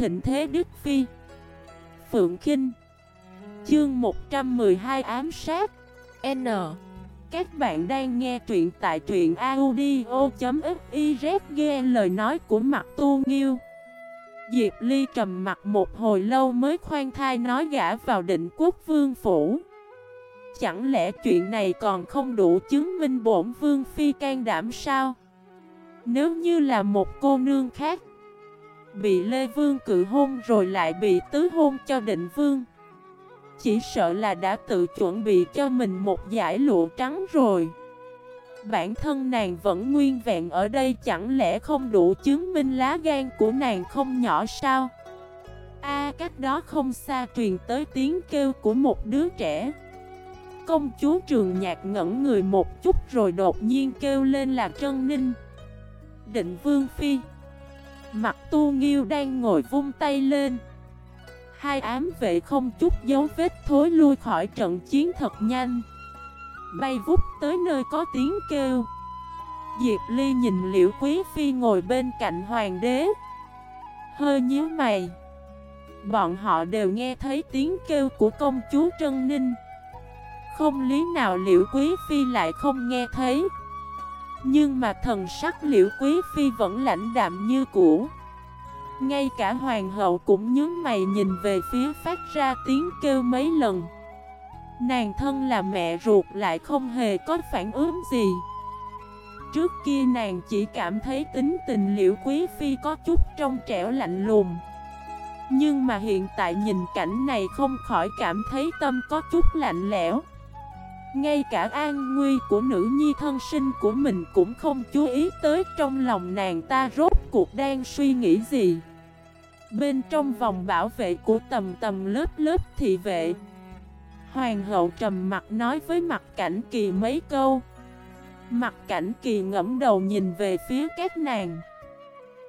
thịnh thế Đức Phi. Phượng Kinh. Chương 112 ám sát. N. Các bạn đang nghe truyện tại truyện audio.xyz lời nói của mặt tu nghiêu. Diệp Ly trầm mặt một hồi lâu mới khoan thai nói gã vào định quốc vương phủ. Chẳng lẽ chuyện này còn không đủ chứng minh bổn vương phi can đảm sao? Nếu như là một cô nương khác Bị Lê Vương cự hôn rồi lại bị tứ hôn cho định vương. Chỉ sợ là đã tự chuẩn bị cho mình một giải lụa trắng rồi. Bản thân nàng vẫn nguyên vẹn ở đây, chẳng lẽ không đủ chứng minh lá gan của nàng không nhỏ sao? A, cách đó không xa truyền tới tiếng kêu của một đứa trẻ. Công chúa trường nhạc ngẩn người một chút rồi đột nhiên kêu lên là Trân Ninh. Định Vương Phi Mặt tu nghiêu đang ngồi vung tay lên. Hai ám vệ không chút dấu vết thối lui khỏi trận chiến thật nhanh. Bay vút tới nơi có tiếng kêu. Diệp Ly nhìn Liễu Quý Phi ngồi bên cạnh hoàng đế. Hơi nhíu mày. Bọn họ đều nghe thấy tiếng kêu của công chúa Trân Ninh. Không lý nào Liễu Quý Phi lại không nghe thấy. Nhưng mà thần sắc Liễu Quý Phi vẫn lãnh đạm như cũ. Ngay cả hoàng hậu cũng nhướng mày nhìn về phía phát ra tiếng kêu mấy lần. Nàng thân là mẹ ruột lại không hề có phản ứng gì. Trước kia nàng chỉ cảm thấy tính tình liễu quý phi có chút trong trẻo lạnh lùng. Nhưng mà hiện tại nhìn cảnh này không khỏi cảm thấy tâm có chút lạnh lẽo. Ngay cả an nguy của nữ nhi thân sinh của mình cũng không chú ý tới trong lòng nàng ta rốt cuộc đang suy nghĩ gì. Bên trong vòng bảo vệ của tầm tầm lớp lớp thị vệ, Hoàng hậu trầm mặt nói với mặt cảnh kỳ mấy câu. Mặt cảnh kỳ ngẫm đầu nhìn về phía các nàng.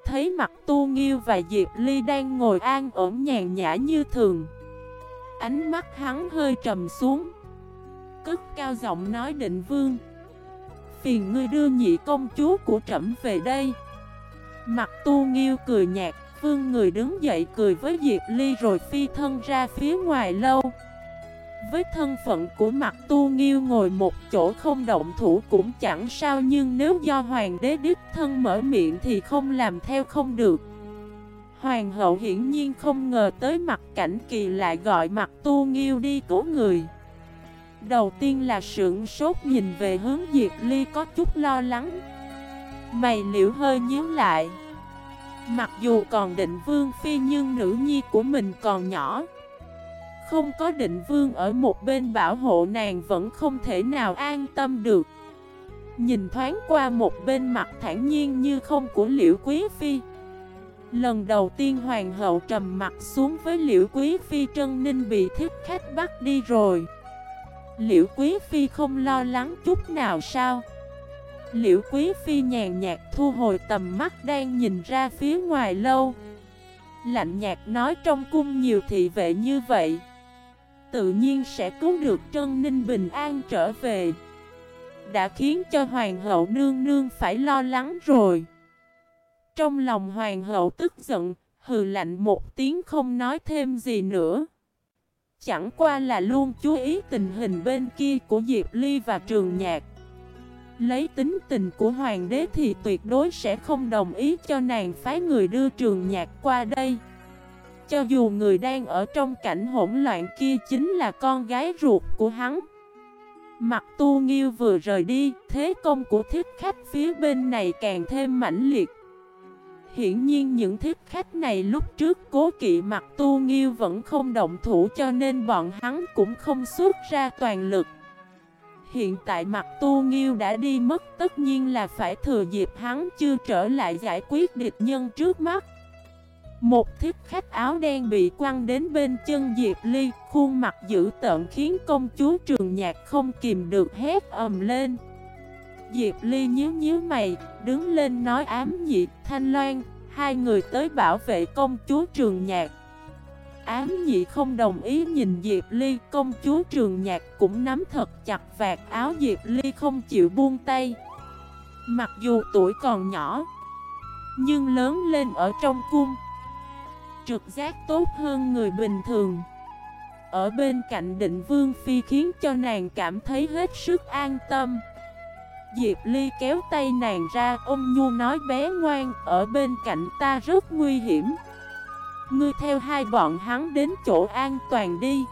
Thấy mặt tu nghiêu và Diệp Ly đang ngồi an ổn nhàn nhã như thường, Ánh mắt hắn hơi trầm xuống. Cất cao giọng nói định vương. Phiền ngươi đưa nhị công chúa của trẫm về đây. Mặt tu nghiêu cười nhạt, Vương người đứng dậy cười với Diệp Ly rồi phi thân ra phía ngoài lâu. Với thân phận của mặt tu nghiêu ngồi một chỗ không động thủ cũng chẳng sao Nhưng nếu do hoàng đế đích thân mở miệng thì không làm theo không được. Hoàng hậu hiển nhiên không ngờ tới mặt cảnh kỳ lại gọi mặt tu nghiêu đi cứu người. Đầu tiên là sưởng sốt nhìn về hướng Diệp Ly có chút lo lắng. Mày liễu hơi nhíu lại. Mặc dù còn định vương phi nhưng nữ nhi của mình còn nhỏ. Không có định vương ở một bên bảo hộ nàng vẫn không thể nào an tâm được. Nhìn thoáng qua một bên mặt thản nhiên như không của liễu quý phi. Lần đầu tiên hoàng hậu trầm mặt xuống với liễu quý phi Trân Ninh bị thiết khách bắt đi rồi. Liễu quý phi không lo lắng chút nào sao? Liễu quý phi nhàn nhạt thu hồi tầm mắt đang nhìn ra phía ngoài lâu. Lạnh nhạt nói trong cung nhiều thị vệ như vậy tự nhiên sẽ cứu được Trân Ninh bình an trở về. Đã khiến cho Hoàng hậu nương nương phải lo lắng rồi. Trong lòng Hoàng hậu tức giận, hừ lạnh một tiếng không nói thêm gì nữa. Chẳng qua là luôn chú ý tình hình bên kia của Diệp Ly và Trường Nhạc. Lấy tính tình của Hoàng đế thì tuyệt đối sẽ không đồng ý cho nàng phái người đưa Trường Nhạc qua đây. Cho dù người đang ở trong cảnh hỗn loạn kia chính là con gái ruột của hắn. Mặt tu nghiêu vừa rời đi, Thế công của thiết khách phía bên này càng thêm mãnh liệt. Hiển nhiên những thiết khách này lúc trước cố kỵ mặt tu nghiêu vẫn không động thủ cho nên bọn hắn cũng không xuất ra toàn lực Hiện tại mặt tu nghiêu đã đi mất tất nhiên là phải thừa dịp hắn chưa trở lại giải quyết địch nhân trước mắt một thiết khách áo đen bị quăng đến bên chân Diệp Ly, khuôn mặt dữ tợn khiến công chúa trường nhạc không kìm được hét ầm lên. Diệp Ly nhíu nhíu mày, đứng lên nói ám nhị, thanh loan, hai người tới bảo vệ công chúa trường nhạc. Ám nhị không đồng ý nhìn Diệp Ly, công chúa trường nhạc cũng nắm thật chặt vạt áo Diệp Ly không chịu buông tay. Mặc dù tuổi còn nhỏ, nhưng lớn lên ở trong cung trực giác tốt hơn người bình thường Ở bên cạnh định vương phi khiến cho nàng cảm thấy hết sức an tâm Diệp Ly kéo tay nàng ra, Ôm nhu nói, bé ngoan, Ở bên cạnh ta rất nguy hiểm. Ngươi theo hai bọn hắn đến chỗ an toàn đi.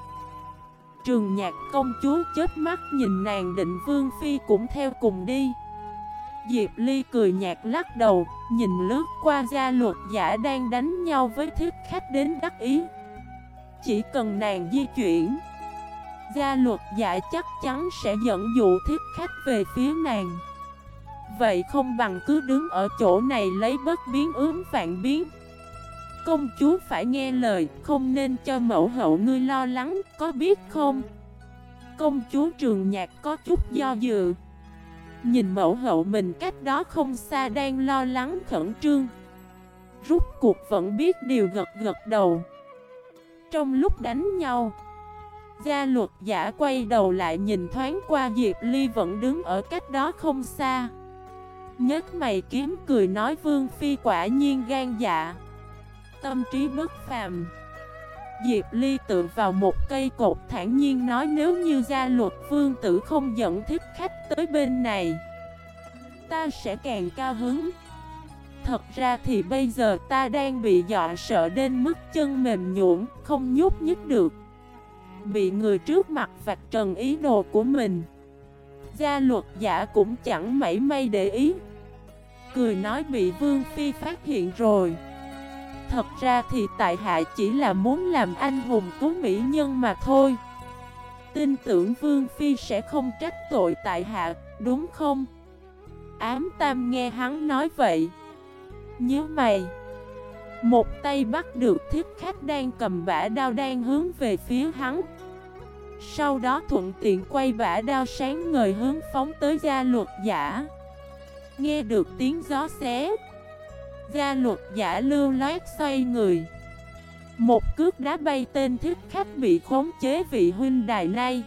Trường nhạc công chúa chết mắt nhìn nàng định vương phi cũng theo cùng đi. Diệp Ly cười nhạt lắc đầu, Nhìn lướt qua gia luật giả đang đánh nhau với thiết khách đến đắc ý. Chỉ cần nàng di chuyển Gia luật giả chắc chắn sẽ dẫn dụ thiết khách về phía nàng. Vậy không bằng cứ đứng ở chỗ này lấy bất biến ướm vạn biến. Công chúa phải nghe lời, không nên cho mẫu hậu ngươi lo lắng, có biết không? Công chúa trường nhạc có chút do dự. Nhìn mẫu hậu mình cách đó không xa đang lo lắng khẩn trương. Rút cuộc vẫn biết điều gật gật đầu. Trong lúc đánh nhau Gia luật giả quay đầu lại nhìn thoáng qua Diệp Ly vẫn đứng ở cách đó không xa. Nhất mày kiếm cười nói Vương Phi quả nhiên gan dạ. Tâm trí bất phàm. Diệp Ly tự vào một cây cột thản nhiên nói nếu như gia luật vương tử không dẫn thích khách tới bên này, Ta sẽ càng cao hứng. Thật ra thì bây giờ ta đang bị dọa sợ đến mức chân mềm nhũn, không nhúc nhích được. Bị người trước mặt vạch trần ý đồ của mình. Gia luật giả cũng chẳng mảy may để ý. Cười nói bị Vương Phi phát hiện rồi. Thật ra thì tại hạ chỉ là muốn làm anh hùng cứu mỹ nhân mà thôi. Tin tưởng Vương Phi sẽ không trách tội tại hạ, đúng không? Ám Tam nghe hắn nói vậy. Nhớ mày. Một tay bắt được thiết khách đang cầm bả đao đang hướng về phía hắn. Sau đó thuận tiện quay bả đao sáng ngời hướng phóng tới gia luật giả. Nghe được tiếng gió xé, Gia luật giả lưu loát xoay người. Một cước đá bay tên thiết khách bị khống chế vị huynh đài nay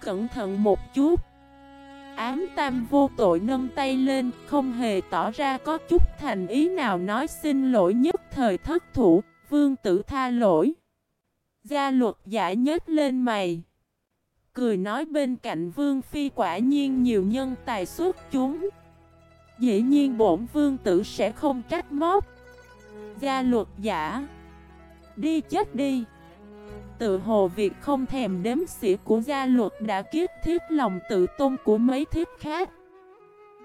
Cẩn thận một chút. Ám tam vô tội nâng tay lên, Không hề tỏ ra có chút thành ý nào nói xin lỗi nhất thời thất thủ, Vương tử tha lỗi. Gia luật giả nhếch lên mày. Cười nói bên cạnh vương phi quả nhiên nhiều nhân tài xuất chúng. Dĩ nhiên bổn vương tử sẽ không trách móc. Gia luật giả. Đi chết đi. Tự hồ việc không thèm đếm xỉa của gia luật đã kiết thiết lòng tự tôn của mấy thiết khác.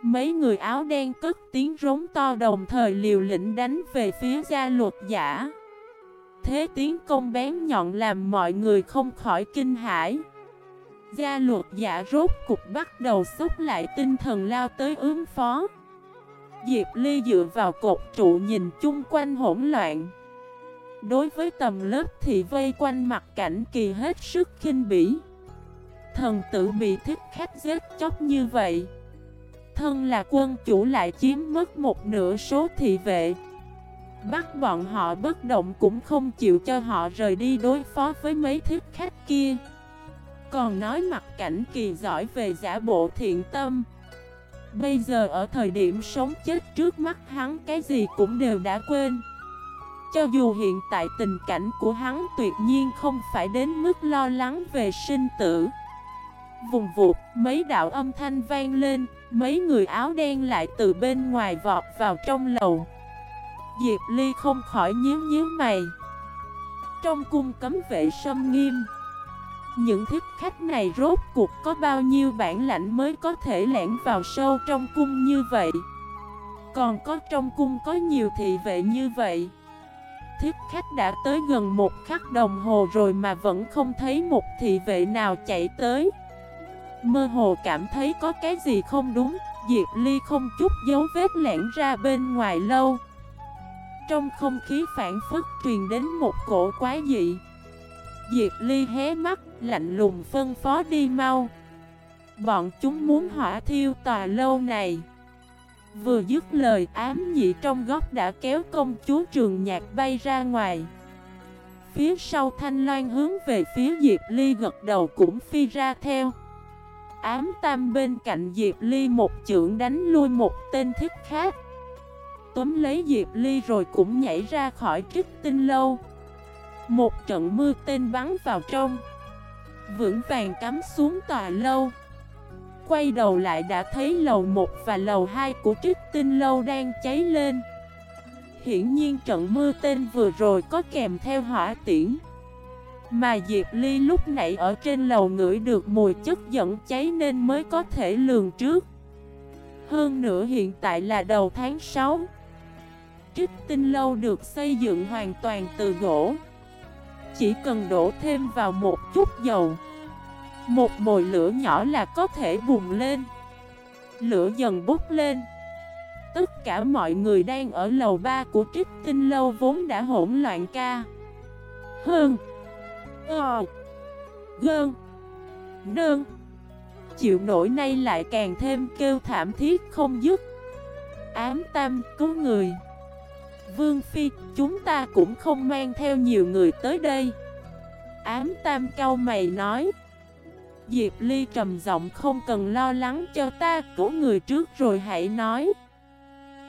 Mấy người áo đen cất tiếng rống to đồng thời liều lĩnh đánh về phía gia luật giả. Thế tiếng công bén nhọn làm mọi người không khỏi kinh hãi. Gia luật giả rốt cục bắt đầu xúc lại tinh thần lao tới ứng phó. Diệp Ly dựa vào cột trụ nhìn chung quanh hỗn loạn. Đối với tầm lớp thì vây quanh mặt cảnh kỳ hết sức khinh bỉ. Thần tử bị thích khách giết chóc như vậy. Thân là quân chủ lại chiếm mất một nửa số thị vệ. Bắt bọn họ bất động cũng không chịu cho họ rời đi đối phó với mấy thiết khách kia. Còn nói mặt cảnh kỳ giỏi về giả bộ thiện tâm. Bây giờ ở thời điểm sống chết trước mắt hắn cái gì cũng đều đã quên. Cho dù hiện tại tình cảnh của hắn tuyệt nhiên không phải đến mức lo lắng về sinh tử. Vùng vụt, mấy đạo âm thanh vang lên Mấy người áo đen lại từ bên ngoài vọt vào trong lầu. Diệp Ly không khỏi nhíu nhíu mày. Trong cung cấm vệ sâm nghiêm, những thích khách này rốt cuộc có bao nhiêu bản lãnh mới có thể lẻn vào sâu trong cung như vậy? Còn có trong cung có nhiều thị vệ như vậy? Thiết khách đã tới gần một khắc đồng hồ rồi mà vẫn không thấy một thị vệ nào chạy tới. Mơ hồ cảm thấy có cái gì không đúng Diệp Ly không chút dấu vết lẻn ra bên ngoài lâu. Trong không khí phản phức truyền đến một cổ quái dị. Diệp Ly hé mắt, lạnh lùng phân phó đi mau. Bọn chúng muốn hỏa thiêu tòa lâu này. Vừa dứt lời ám nhị trong góc đã kéo công chúa trường nhạc bay ra ngoài. Phía sau thanh loan hướng về phía Diệp Ly gật đầu cũng phi ra theo. Ám tam bên cạnh Diệp Ly một chưởng đánh lui một tên thích khác. Tóm lấy Diệp Ly rồi cũng nhảy ra khỏi trích tinh lâu. Một trận mưa tên bắn vào trong. Vững vàng cắm xuống tòa lâu. Quay đầu lại đã thấy lầu 1 và lầu 2 của trích tinh lâu đang cháy lên. Hiển nhiên trận mưa tên vừa rồi có kèm theo hỏa tiễn. Mà Diệp Ly lúc nãy ở trên lầu ngửi được mùi chất dẫn cháy nên mới có thể lường trước. Hơn nữa hiện tại là đầu tháng 6 Trích tinh lâu được xây dựng hoàn toàn từ gỗ. Chỉ cần đổ thêm vào một chút dầu. Một mồi lửa nhỏ là có thể bùng lên. Lửa dần bốc lên. Tất cả mọi người đang ở lầu 3 của trích tinh lâu vốn đã hỗn loạn ca. Hơn Ờ. Gơn. Đơn Chịu nổi nay lại càng thêm kêu thảm thiết không dứt. Ám tam cứu người. Vương Phi, chúng ta cũng không mang theo nhiều người tới đây. Ám tam cao mày nói. Diệp Ly trầm giọng không cần lo lắng cho ta cứu người trước rồi hãy nói.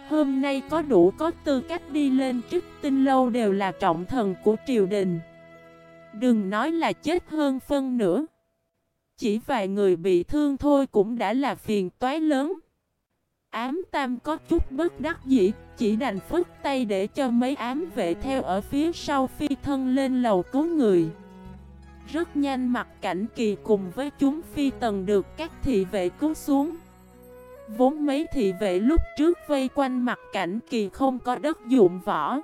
Hôm nay có đủ có tư cách đi lên trước tinh lâu đều là trọng thần của triều đình. Đừng nói là chết hơn phân nữa. Chỉ vài người bị thương thôi cũng đã là phiền toái lớn. Ám tam có chút bất đắc dĩ, Chỉ đành phức tay để cho mấy ám vệ theo ở phía sau phi thân lên lầu cứu người. Rất nhanh mặt cảnh kỳ cùng với chúng phi tần được các thị vệ cứu xuống. Vốn mấy thị vệ lúc trước vây quanh mặt cảnh kỳ không có đất dụng võ.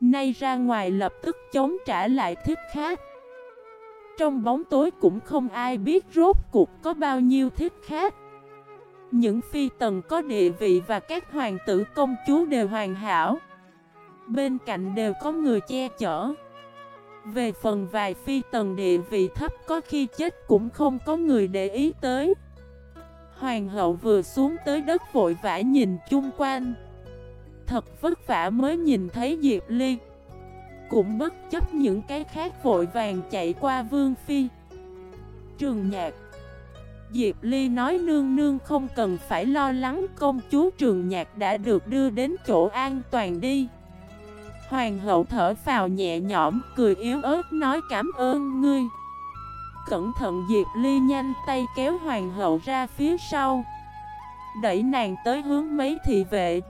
Nay ra ngoài lập tức chống trả lại thích khác. Trong bóng tối cũng không ai biết rốt cuộc có bao nhiêu thích khác. Những phi tần có địa vị và các hoàng tử công chúa đều hoàn hảo. Bên cạnh đều có người che chở. Về phần vài phi tần địa vị thấp có khi chết cũng không có người để ý tới. Hoàng hậu vừa xuống tới đất vội vã nhìn chung quanh. Thật vất vả mới nhìn thấy Diệp Ly. Cũng bất chấp những cái khác vội vàng chạy qua Vương Phi. Trường nhạc. Diệp Ly nói nương nương không cần phải lo lắng, công chúa trường nhạc đã được đưa đến chỗ an toàn đi. Hoàng hậu thở vào nhẹ nhõm, cười yếu ớt nói cảm ơn ngươi. Cẩn thận Diệp Ly nhanh tay kéo hoàng hậu ra phía sau. Đẩy nàng tới hướng mấy thị vệ.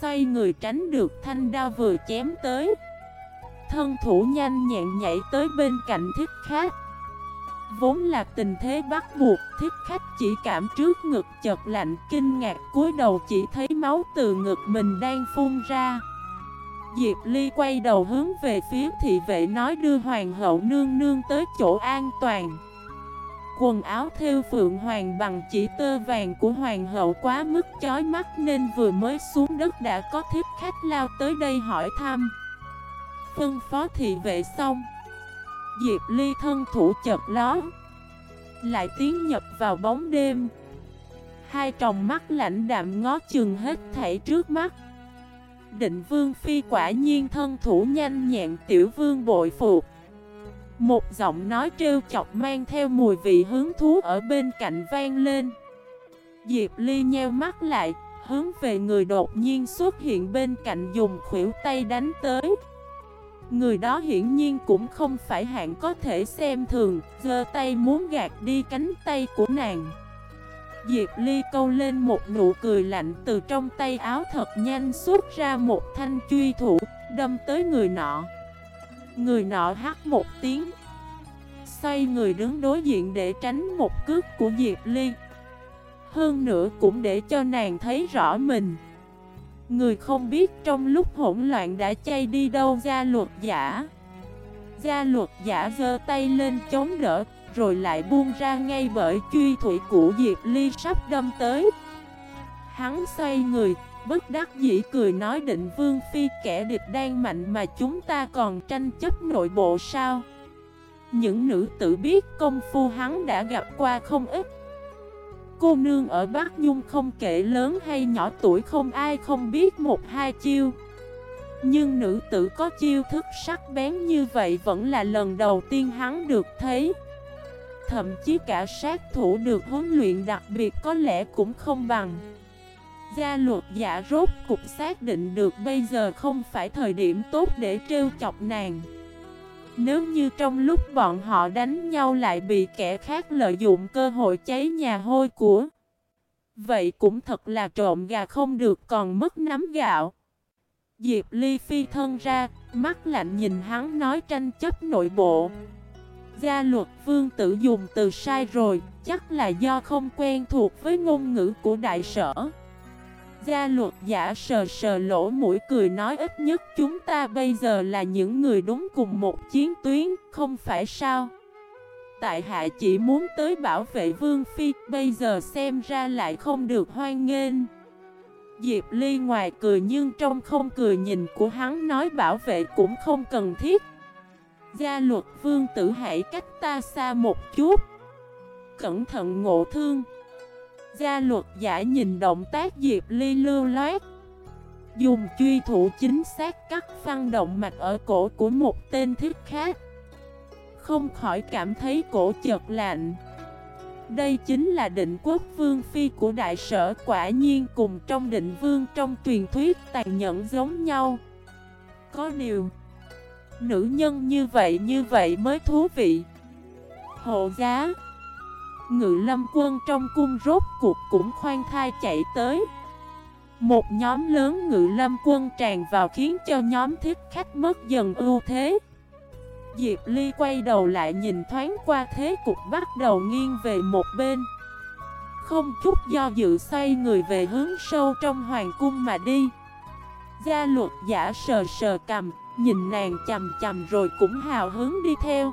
Xoay người tránh được thanh đao vừa chém tới. Thân thủ nhanh nhẹn nhảy tới bên cạnh thiết khác Vốn là tình thế bắt buộc Thiết khách chỉ cảm trước ngực chật lạnh kinh ngạc, cúi đầu chỉ thấy máu từ ngực mình đang phun ra. Diệp Ly quay đầu hướng về phía thị vệ nói đưa hoàng hậu nương nương tới chỗ an toàn. Quần áo theo phượng hoàng bằng chỉ tơ vàng của hoàng hậu quá mức chói mắt nên vừa mới xuống đất đã có thiếp khách lao tới đây hỏi thăm. Phân phó thị vệ xong. Diệp Ly thân thủ chật ló. Lại tiến nhập vào bóng đêm. Hai tròng mắt lạnh đạm ngó chừng hết thảy trước mắt. Định vương phi quả nhiên thân thủ nhanh nhẹn tiểu vương bội phục. Một giọng nói trêu chọc mang theo mùi vị hứng thú ở bên cạnh vang lên. Diệp Ly nheo mắt lại Hướng về người đột nhiên xuất hiện bên cạnh dùng khuỷu tay đánh tới. Người đó hiển nhiên cũng không phải hạng có thể xem thường Giơ tay muốn gạt đi cánh tay của nàng. Diệp Ly câu lên một nụ cười lạnh từ trong tay áo thật nhanh xuất ra một thanh truy thủ, đâm tới người nọ. Người nọ hắt một tiếng, xoay người đứng đối diện để tránh một cước của Diệp Ly. Hơn nữa cũng để cho nàng thấy rõ mình. Người không biết trong lúc hỗn loạn đã chay đi đâu ra luật giả. Gia luật giả giơ tay lên chống đỡ rồi lại buông ra ngay bởi truy thủy của Diệp Ly sắp đâm tới Hắn xoay người, bất đắc dĩ cười nói định Vương Phi kẻ địch đang mạnh mà chúng ta còn tranh chấp nội bộ sao? Những nữ tử biết công phu hắn đã gặp qua không ít. Cô nương ở Bắc Nhung không kể lớn hay nhỏ tuổi không ai không biết một hai chiêu. Nhưng nữ tử có chiêu thức sắc bén như vậy vẫn là lần đầu tiên hắn được thấy. Thậm chí cả sát thủ được huấn luyện đặc biệt có lẽ cũng không bằng. Gia luật giả rốt cục xác định được bây giờ không phải thời điểm tốt để trêu chọc nàng. Nếu như trong lúc bọn họ đánh nhau lại bị kẻ khác lợi dụng cơ hội cháy nhà hôi của Vậy cũng thật là trộm gà không được còn mất nắm gạo. Diệp Ly phi thân ra, mắt lạnh nhìn hắn nói tranh chấp nội bộ. Gia luật vương tử dùng từ sai rồi, chắc là do không quen thuộc với ngôn ngữ của đại sở. Gia luật giả sờ sờ lỗ mũi cười nói ít nhất chúng ta bây giờ là những người đúng cùng một chiến tuyến, không phải sao? Tại hạ chỉ muốn tới bảo vệ vương phi, bây giờ xem ra lại không được hoan nghênh. Diệp Ly ngoài cười nhưng trong không cười nhìn của hắn nói bảo vệ cũng không cần thiết. Gia luật vương tử hãy cách ta xa một chút. Cẩn thận ngộ thương. Gia luật giả nhìn động tác Diệp Ly lưu loát. Dùng truy thủ chính xác cắt phăng động mạch ở cổ của một tên thiết khác. Không khỏi cảm thấy cổ chợt lạnh. Đây chính là định quốc vương phi của đại sở Quả nhiên cùng trong định vương trong truyền thuyết tàn nhẫn giống nhau. Có điều, Nữ nhân như vậy như vậy mới thú vị. Hộ giá Ngự lâm quân trong cung rốt cuộc cũng khoan thai chạy tới. Một nhóm lớn ngự lâm quân tràn vào khiến cho nhóm thiết khách mất dần ưu thế. Diệp Ly quay đầu lại nhìn thoáng qua thế cục bắt đầu nghiêng về một bên. Không chút do dự xoay người về hướng sâu trong hoàng cung mà đi. Gia luật giả sờ sờ cầm, Nhìn nàng chầm chầm rồi cũng hào hứng đi theo.